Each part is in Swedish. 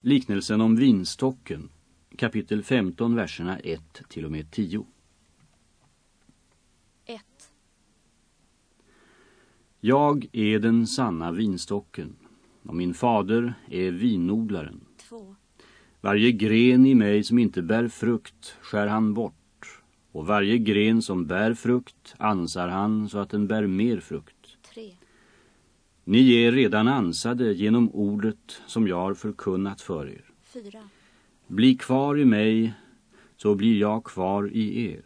Liknelsen om vinstocken, kapitel 15, verserna 1 till och med 10. 1, Jag är den sanna vinstocken, och min fader är vinodlaren. 2, Varje gren i mig som inte bär frukt skär han bort, och varje gren som bär frukt ansar han så att den bär mer frukt. 3, Ni är redan ansade genom ordet som jag har förkunnat för er. 4, Bli kvar i mig, så blir jag kvar i er.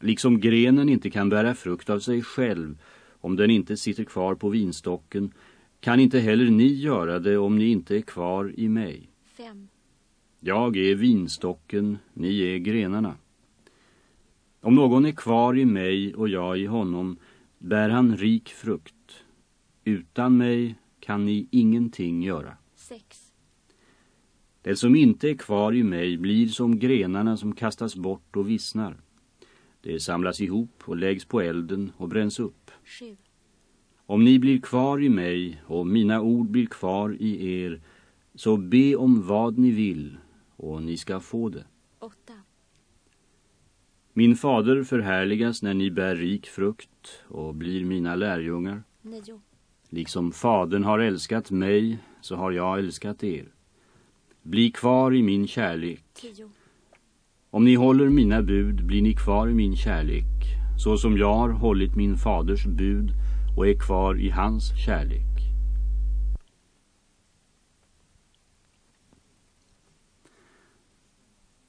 Liksom grenen inte kan bära frukt av sig själv om den inte sitter kvar på vinstocken kan inte heller ni göra det om ni inte är kvar i mig. 5, Jag är vinstocken, ni är grenarna. Om någon är kvar i mig och jag i honom bär han rik frukt. Utan mig kan ni ingenting göra. 6, Det som inte är kvar i mig blir som grenarna som kastas bort och vissnar. Det samlas ihop och läggs på elden och bränns upp. 7, Om ni blir kvar i mig och mina ord blir kvar i er, så be om vad ni vill och ni ska få det. 8, Min fader förhärligas när ni bär rik frukt och blir mina lärjungar. 9, Liksom fadern har älskat mig så har jag älskat er. Bli kvar i min kärlek. 10, Om ni håller mina bud blir ni kvar i min kärlek, så som jag har hållit min faders bud och är kvar i hans kärlek.